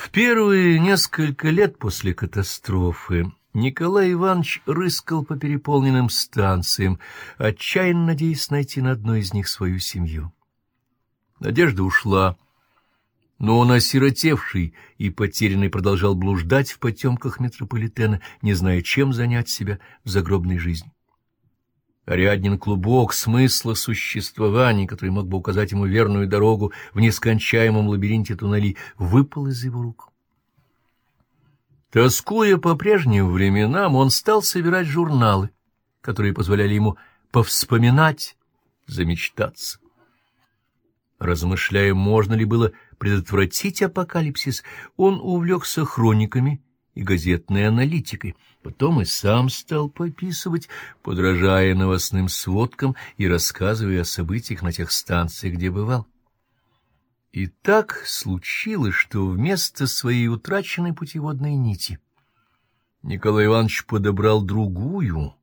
В первые несколько лет после катастрофы Николай Иванович рыскал по переполненным станциям, отчаянно надеясь найти на одной из них свою семью. Надежда ушла, но он, осиротевший и потерянный, продолжал блуждать в потемках метрополитена, не зная, чем занять себя в загробной жизни. Ариаднин клубок смысла существования, который мог бы указать ему верную дорогу в нескончаемом лабиринте туннелей, выпал из его рук. Тоскуя по прежним временам, он стал собирать журналы, которые позволяли ему повспоминать, замечтаться. Размышляя, можно ли было предотвратить апокалипсис, он увлекся хрониками и газетной аналитикой, потом и сам стал пописывать, подражая новостным сводкам и рассказывая о событиях на тех станциях, где бывал. И так случилось, что вместо своей утраченной путеводной нити Николай Иванович подобрал другую,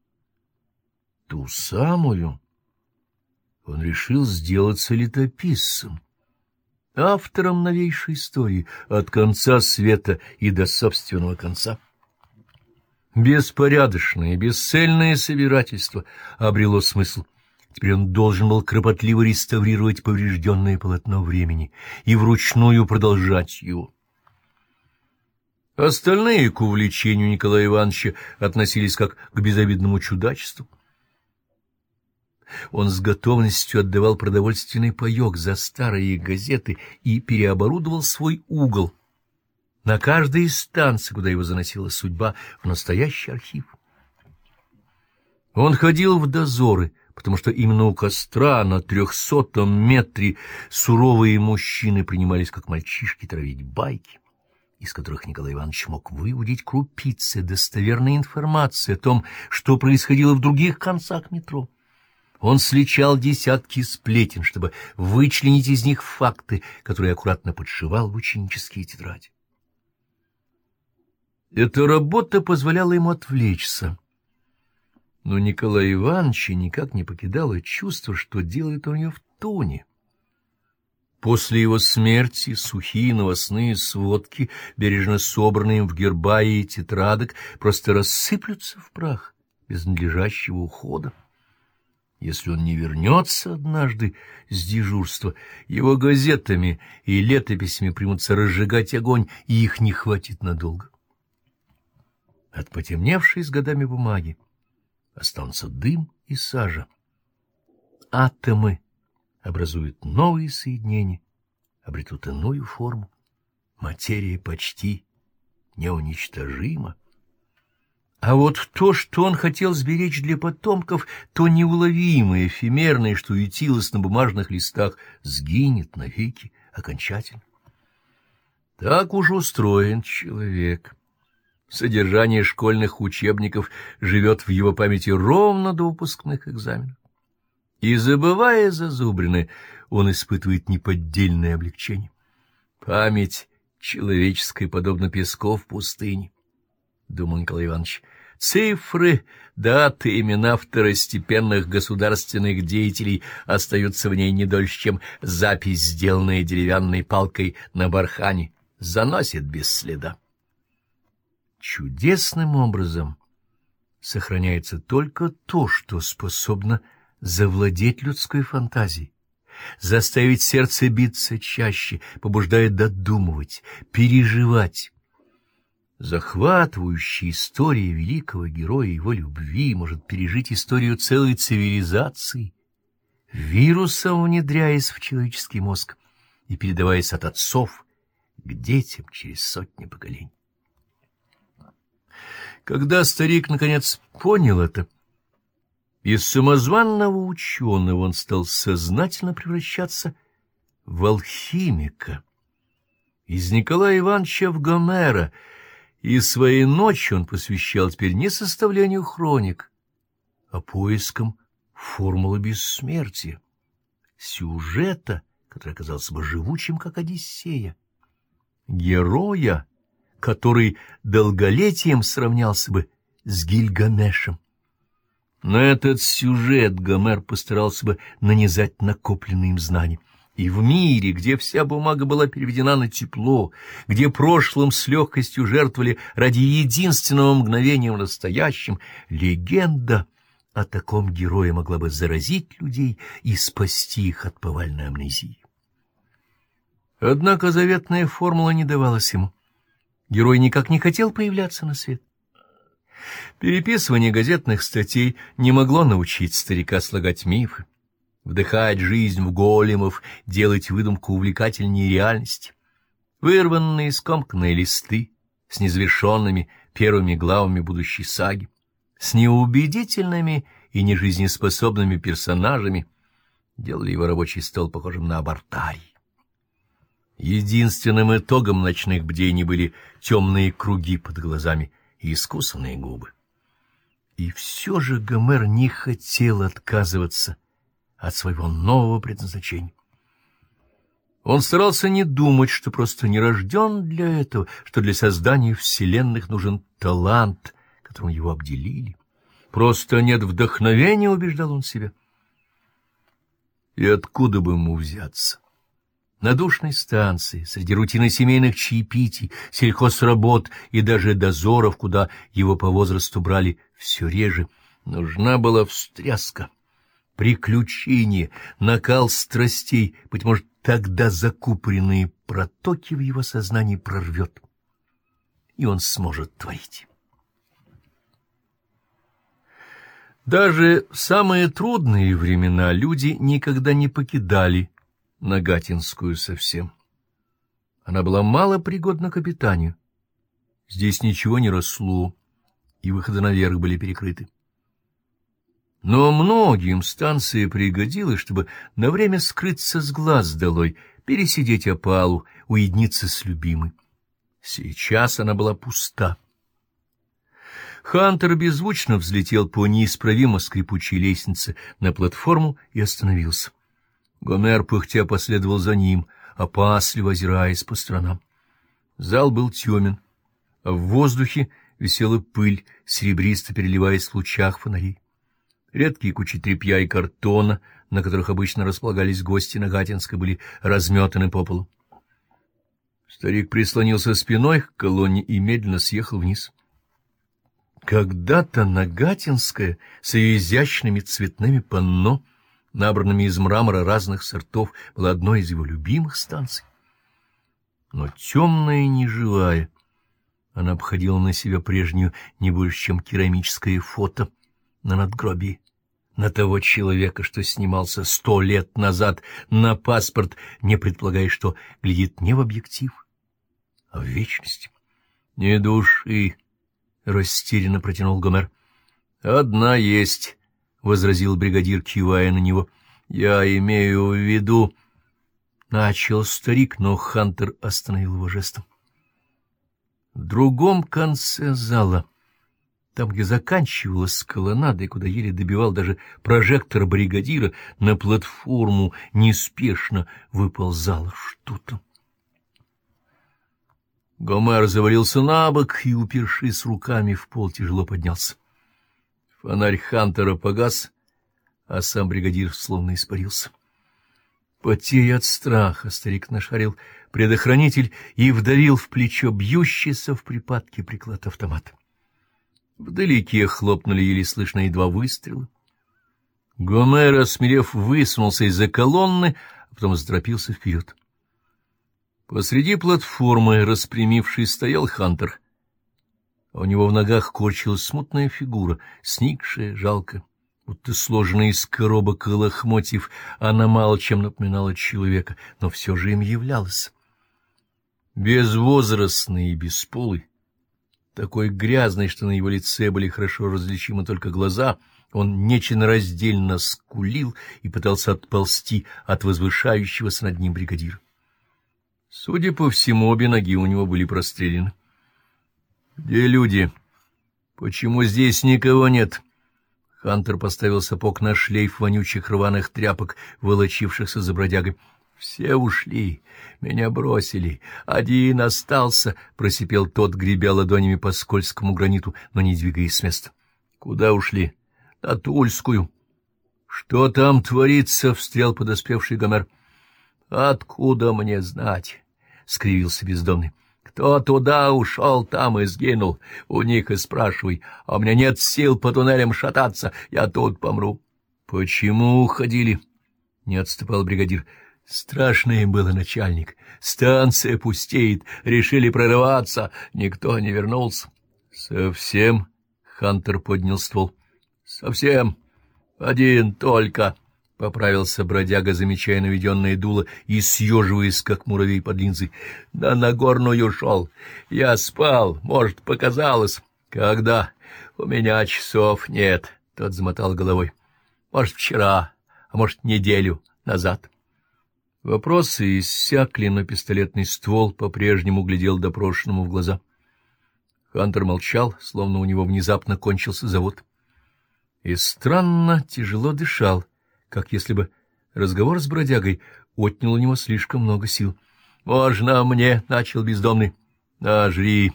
ту самую. Он решил сделаться летописцем автором новейшей истории от конца света и до собственного конца. Беспорядочное, бесцельное собирательство обрело смысл. Теперь он должен был кропотливо реставрировать поврежденное полотно времени и вручную продолжать его. Остальные к увлечению Николая Ивановича относились как к безобидному чудачеству. Он с готовностью отдавал продовольственный паёк за старые газеты и переоборудовал свой угол на каждой из станций, куда его заносила судьба, в настоящий архив. Он ходил в дозоры, потому что именно у костра на трехсотом метре суровые мужчины принимались, как мальчишки, травить байки из которых Николай Иванович мог выудить крупицы достоверной информации о том, что происходило в других концах метро. Он сличал десятки сплетен, чтобы вычленить из них факты, которые аккуратно подшивал в ученические тетради. Эта работа позволяла ему отвлечься. Но Николай Иванович никак не покидало чувство, что делает он ее в тоне. После его смерти сухие новостные сводки, бережно собранные в гербае и тетрадок, просто рассыплются в прах без надлежащего ухода. Если он не вернется однажды с дежурства, его газетами и летописями примутся разжигать огонь, и их не хватит надолго. От потемневшей с годами бумаги останутся дым и сажа. Атомы образуют новые соединения, обретут иную форму. Материя почти неуничтожима. А вот то, что он хотел сберечь для потомков, то неуловимое, эфемерное, что ютилось на бумажных листах, сгинет навеки окончательно. Так уж устроен человек. Содержание школьных учебников живет в его памяти ровно до выпускных экзаменов. И, забывая зазубрины, он испытывает неподдельное облегчение. Память человеческая подобна песку в пустыне. — думал Николай Иванович. Цифры, даты, имена второстепенных государственных деятелей остаются в ней не дольше, чем запись, сделанная деревянной палкой на бархане, заносит без следа. Чудесным образом сохраняется только то, что способно завладеть людской фантазией, заставить сердце биться чаще, побуждает додумывать, переживать, Захватывающая история великого героя и его любви может пережить историю целой цивилизации, вирусом внедряясь в человеческий мозг и передаваясь от отцов к детям через сотни поколений. Когда старик наконец понял это, из самозванного ученого он стал сознательно превращаться в алхимика, из Николая Ивановича в Гомера — и своей ночи он посвящал теперь не составлению хроник, а поискам формулы бессмертия, сюжета, который оказался бы живучим, как Одиссея, героя, который долголетием сравнялся бы с Гильгамешем. На этот сюжет Гомер постарался бы нанизать накопленные им знания. И в мире, где вся бумага была переведена на тепло, где прошлым с легкостью жертвовали ради единственного мгновения в настоящем, легенда о таком герое могла бы заразить людей и спасти их от повальной амнезии. Однако заветная формула не давалась ему. Герой никак не хотел появляться на свет. Переписывание газетных статей не могло научить старика слагать мифы вдыхать жизнь в големов, делать выдумку увлекательнее реальности. Вырванные скомканные листы с незавершенными первыми главами будущей саги, с неубедительными и нежизнеспособными персонажами, делали его рабочий стол похожим на абортарий. Единственным итогом ночных бдений были темные круги под глазами и искусанные губы. И все же Гомер не хотел отказываться от своего нового предназначения. Он старался не думать, что просто не рожден для этого, что для создания вселенных нужен талант, которым его обделили. Просто нет вдохновения, убеждал он себя. И откуда бы ему взяться? На душной станции, среди рутины семейных чаепитий, сельхозработ и даже дозоров, куда его по возрасту брали все реже, нужна была встряска приключения, накал страстей, быть может, тогда закупоренные протоки в его сознании прорвет, и он сможет творить. Даже в самые трудные времена люди никогда не покидали Нагатинскую совсем. Она была мало пригодна к обитанию. Здесь ничего не росло, и выходы наверх были перекрыты. Но многим станция пригодилась, чтобы на время скрыться с глаз долой, пересидеть опалу, уединиться с любимой. Сейчас она была пуста. Хантер беззвучно взлетел по неисправимо скрипучей лестнице на платформу и остановился. Гомер пыхтя последовал за ним, опасливо озираясь по сторонам. Зал был темен, а в воздухе висела пыль, серебристо переливаясь в лучах фонарей редкие кучи тряпья и картона, на которых обычно располагались гости Нагатинска, были разметаны по полу. Старик прислонился спиной к колонне и медленно съехал вниз. Когда-то Нагатинская с ее изящными цветными панно, набранными из мрамора разных сортов, была одной из его любимых станций. Но темная и неживая, она обходила на себя прежнюю не больше, чем керамическое фото на надгробии на того человека, что снимался сто лет назад на паспорт, не предполагая, что глядит не в объектив, а в вечность. — Не души! — растерянно протянул Гомер. — Одна есть, — возразил бригадир, кивая на него. — Я имею в виду... Начал старик, но Хантер остановил его жестом. В другом конце зала там, где заканчивалась колоннада и куда еле добивал даже прожектор бригадира, на платформу неспешно выползало что-то. Гомер завалился на бок и, упершись руками в пол, тяжело поднялся. Фонарь Хантера погас, а сам бригадир словно испарился. Потея от страха, старик нашарил предохранитель и вдавил в плечо бьющийся в припадке приклад автомата. Вдалеке хлопнули еле слышные два выстрела. Гомер, осмелев, высунулся из-за колонны, а потом заторопился вперед. Посреди платформы, распрямившись, стоял Хантер. У него в ногах корчилась смутная фигура, сникшая, жалко, будто сложенная из коробок и лохмотьев, она мало чем напоминала человека, но все же им являлась. Безвозрастный и бесполый, такой грязный, что на его лице были хорошо различимы только глаза, он нечленораздельно скулил и пытался отползти от возвышающегося над ним бригадира. Судя по всему, обе ноги у него были прострелены. — Где люди? Почему здесь никого нет? Хантер поставил сапог на шлейф вонючих рваных тряпок, волочившихся за бродягой. Все ушли, меня бросили, один остался, — просипел тот, гребя ладонями по скользкому граниту, но не двигаясь с места. — Куда ушли? — На Тульскую. — Что там творится? — встрял подоспевший Гомер. —— Откуда мне знать? — скривился бездомный. — Кто туда ушел, там и сгинул. У них и спрашивай. А у меня нет сил по туннелям шататься. Я тут помру. — Почему уходили? — не отступал бригадир. — Страшно им было, начальник. Станция пустеет. Решили прорываться. Никто не вернулся. — Совсем? — Хантер поднял ствол. — Совсем. Один только. —— поправился бродяга, замечая наведенное дуло и съеживаясь, как муравей под линзой. — На Нагорную шел. Я спал, может, показалось. — Когда? — У меня часов нет, — тот замотал головой. — Может, вчера, а может, неделю назад. Вопросы иссякли, но пистолетный ствол по-прежнему глядел допрошенному в глаза. Хантер молчал, словно у него внезапно кончился завод. И странно тяжело дышал. — как если бы разговор с бродягой отнял у него слишком много сил. — Можно мне? — начал бездомный. — Нажри!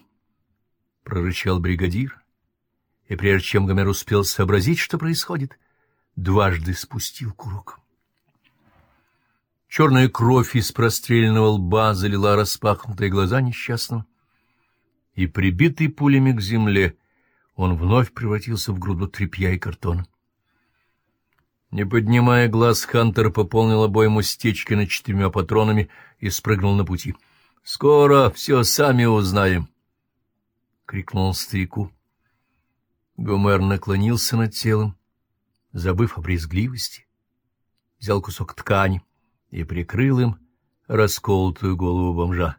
— прорычал бригадир. И прежде чем Гомер успел сообразить, что происходит, дважды спустил курок. Черная кровь из простреленного лба залила распахнутые глаза несчастного, и, прибитый пулями к земле, он вновь превратился в груду тряпья и картона. Не поднимая глаз, Хантер пополнил обойму стечкина четырьмя патронами и спрыгнул на пути. — Скоро все сами узнаем! — крикнул он старику. Гомер наклонился над телом, забыв о брезгливости, взял кусок ткани и прикрыл им расколотую голову бомжа.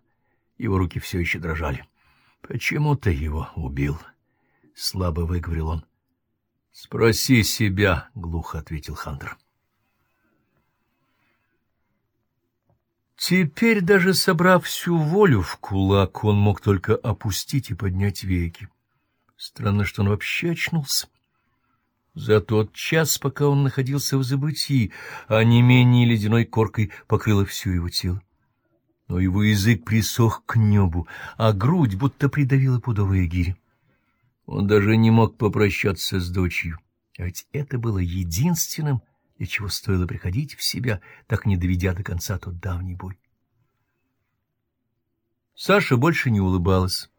Его руки все еще дрожали. — Почему ты его убил? — слабо выговорил он. — Спроси себя, — глухо ответил Хантер. Теперь, даже собрав всю волю в кулак, он мог только опустить и поднять веки. Странно, что он вообще очнулся. За тот час, пока он находился в забытии, а не менее ледяной коркой покрыло все его тело. Но его язык присох к небу, а грудь будто придавила пудовые гири. Он даже не мог попрощаться с дочерью, а ведь это было единственным, для чего стоило приходить в себя, так не доведя до конца тот давний бой. Саша больше не улыбалась.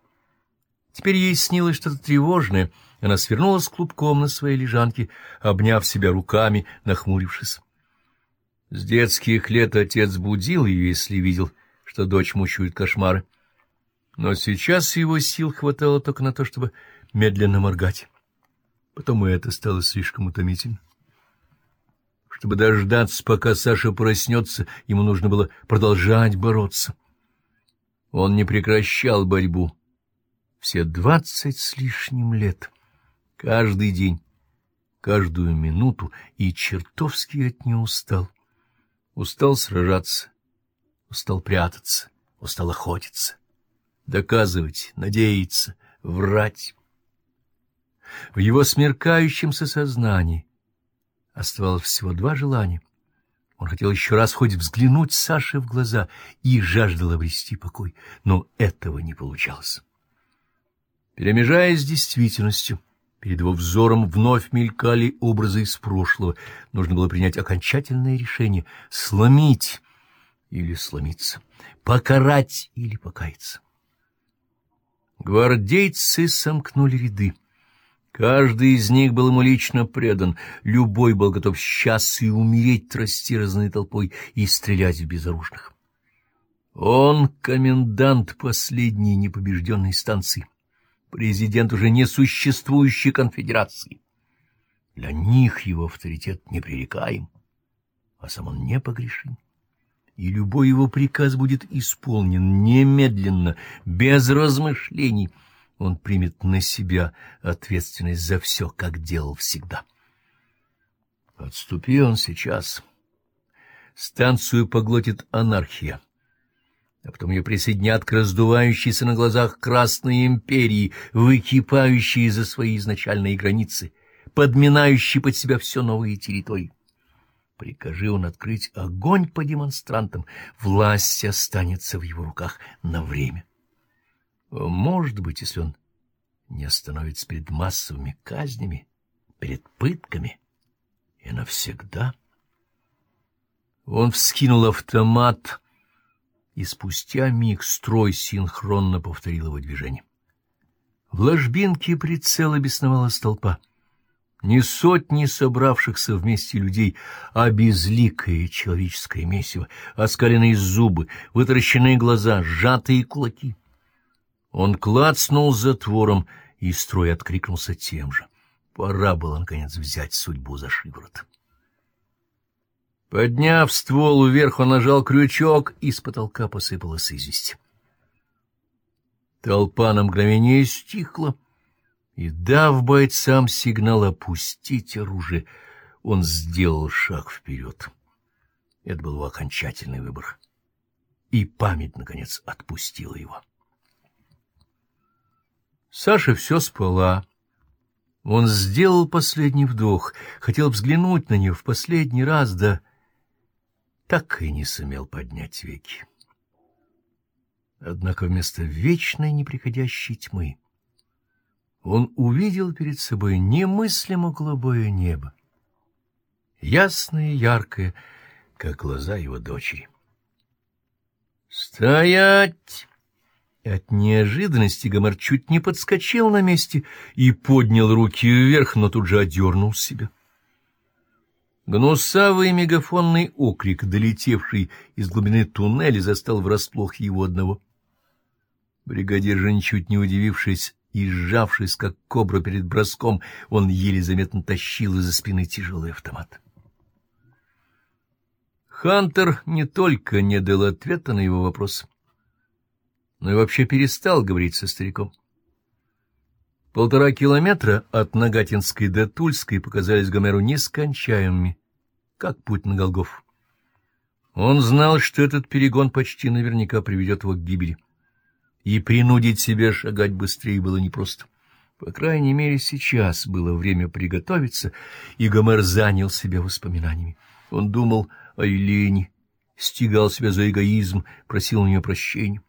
Теперь ей снилось что-то тревожное. Она свернулась клубком на своей лежанке, обняв себя руками, нахмурившись. С детских лет отец будил ее, если видел, что дочь мучает кошмары. Но сейчас его сил хватало только на то, чтобы медленно моргать. Потом и это стало слишком утомительно. Чтобы дождаться, пока Саша проснется, ему нужно было продолжать бороться. Он не прекращал борьбу. Все двадцать с лишним лет. Каждый день, каждую минуту и чертовски от нее устал. Устал сражаться, устал прятаться, устал охотиться, доказывать, надеяться, врать. В его смеркающемся сознании оставалось всего два желания. Он хотел еще раз хоть взглянуть Саше в глаза и жаждал обрести покой, но этого не получалось. Перемежаясь с действительностью, перед его взором вновь мелькали образы из прошлого. Нужно было принять окончательное решение — сломить или сломиться, покарать или покаяться. Гвардейцы сомкнули ряды. Каждый из них был ему лично предан, любой был готов сейчас и умереть растерзанной толпой и стрелять в безоружных. Он — комендант последней непобежденной станции, президент уже несуществующей конфедерации. Для них его авторитет непререкаем, а сам он непогрешим. И любой его приказ будет исполнен немедленно, без размышлений — он примет на себя ответственность за все, как делал всегда. Отступи он сейчас. Станцию поглотит анархия, а потом ее присоединят к раздувающейся на глазах Красной империи, выкипающей за свои изначальные границы, подминающей под себя все новые территории. Прикажи он открыть огонь по демонстрантам, власть останется в его руках на время. Может быть, если он не остановится перед массовыми казнями, перед пытками и навсегда. Он вскинул автомат, и спустя миг строй синхронно повторил его движение. В ложбинке прицела бесновалась толпа. Не сотни собравшихся вместе людей, а безликое человеческое месиво, оскаленные зубы, вытаращенные глаза, сжатые кулаки. Он клацнул затвором, и строй откликнулся тем же. Пора было, наконец, взять судьбу за шиворот. Подняв ствол вверх, он нажал крючок, и с потолка посыпалась известь. Толпа на мгновение стихла, и, дав бойцам сигнал опустить оружие, он сделал шаг вперед. Это был его окончательный выбор. И память, наконец, отпустила его. Саша все спала. Он сделал последний вдох, хотел взглянуть на нее в последний раз, да так и не сумел поднять веки. Однако вместо вечной неприходящей тьмы он увидел перед собой немыслимо голубое небо, ясное и яркое, как глаза его дочери. «Стоять!» От неожиданности Гомер чуть не подскочил на месте и поднял руки вверх, но тут же одернул себя. Гнусавый мегафонный окрик, долетевший из глубины туннеля, застал врасплох его одного. Бригадир же, ничуть не удивившись и сжавшись, как кобра перед броском, он еле заметно тащил из-за спины тяжелый автомат. Хантер не только не дал ответа на его вопрос, но и вообще перестал говорить со стариком. Полтора километра от Нагатинской до Тульской показались Гомеру нескончаемыми, как путь на Голгоф. Он знал, что этот перегон почти наверняка приведет его к гибели, и принудить себя шагать быстрее было непросто. По крайней мере, сейчас было время приготовиться, и Гомер занял себя воспоминаниями. Он думал о Елене, стигал себя за эгоизм, просил у нее прощения.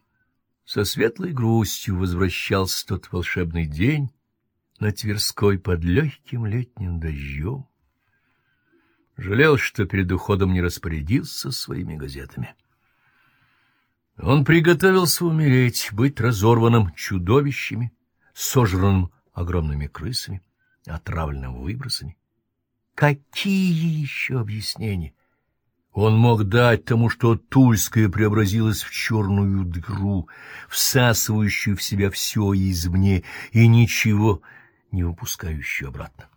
Со светлой грустью возвращался тот волшебный день на Тверской под легким летним дождем. Жалел, что перед уходом не распорядился своими газетами. Он приготовился умереть, быть разорванным чудовищами, сожранным огромными крысами, отравленным выбросами. Какие еще объяснения? Он мог дать тому, что Тульская преобразилась в черную дыру, всасывающую в себя все извне и ничего не выпускающую обратно.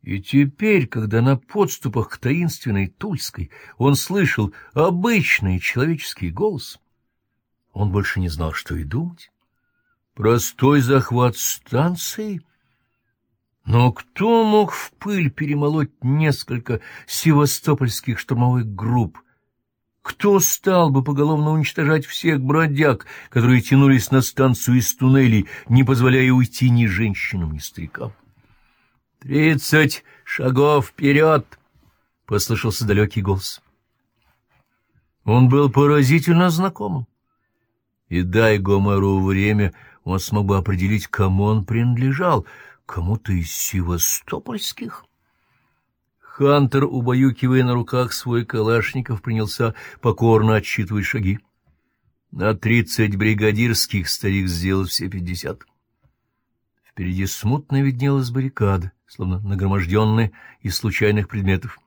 И теперь, когда на подступах к таинственной Тульской он слышал обычный человеческий голос, он больше не знал, что и думать. Простой захват станции — но кто мог в пыль перемолоть несколько севастопольских штурмовых групп? Кто стал бы поголовно уничтожать всех бродяг, которые тянулись на станцию из туннелей, не позволяя уйти ни женщинам, ни старикам? «Тридцать шагов вперед!» — послышался далекий голос. Он был поразительно знакомым. И дай Гомеру время, он смог бы определить, кому он принадлежал — Кому-то из севастопольских? Хантер, убаюкивая на руках свой калашников, принялся покорно отсчитывать шаги. На тридцать бригадирских старик сделал все пятьдесят. Впереди смутно виднелась баррикада, словно нагроможденная из случайных предметов.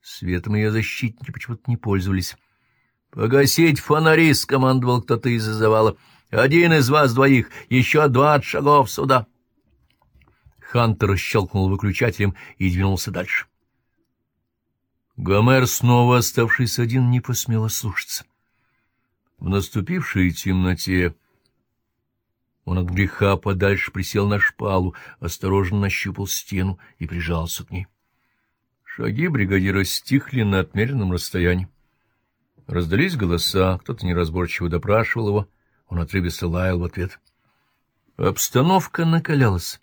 Светом ее защитники почему-то не пользовались. — Погасить фонари! — скомандовал кто-то из-за завала. — Один из вас двоих, еще двадцать шагов сюда! — Хантер щелкнул выключателем и двинулся дальше. Гомер, снова оставшийся один, не посмел слушаться. В наступившей темноте он от греха подальше присел на шпалу, осторожно нащупал стену и прижался к ней. Шаги бригадира стихли на отмеренном расстоянии. Раздались голоса, кто-то неразборчиво допрашивал его, он отрывисто лаял в ответ. Обстановка накалялась.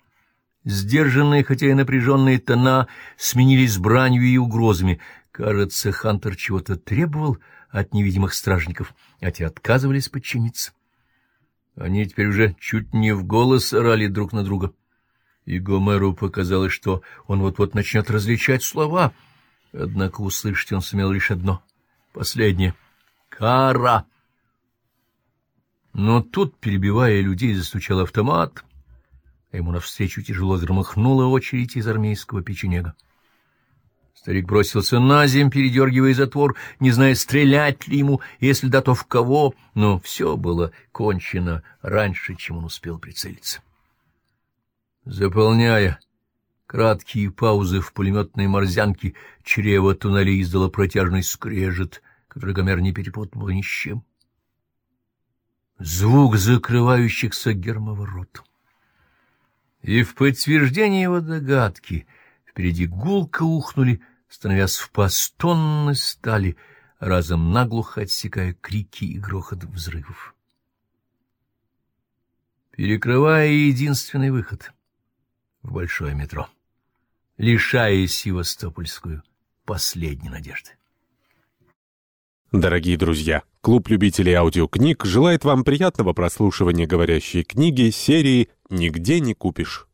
Сдержанные, хотя и напряженные тона сменились бранью и угрозами. Кажется, Хантер чего-то требовал от невидимых стражников, а те отказывались подчиниться. Они теперь уже чуть не в голос орали друг на друга. И Гомеру показалось, что он вот-вот начнет различать слова. Однако услышать он сумел лишь одно, последнее — «Кара!». Но тут, перебивая людей, застучал автомат, а ему навстречу тяжело громыхнула очередь из армейского печенега. Старик бросился на земь, передергивая затвор, не зная, стрелять ли ему, если да, то в кого, но все было кончено раньше, чем он успел прицелиться. Заполняя краткие паузы в пулеметной морзянке, чрево туннеля издало протяжный скрежет, который Гомер не перепутал ни с чем. Звук закрывающихся гермоворот. И в подтверждение его догадки впереди гулко ухнули, становясь в постонной стали, разом наглухо отсекая крики и грохот взрывов. Перекрывая единственный выход в большое метро, лишая Севастопольскую последней надежды. Дорогие друзья, клуб любителей аудиокниг желает вам приятного прослушивания говорящей книги серии «Нигде не купишь».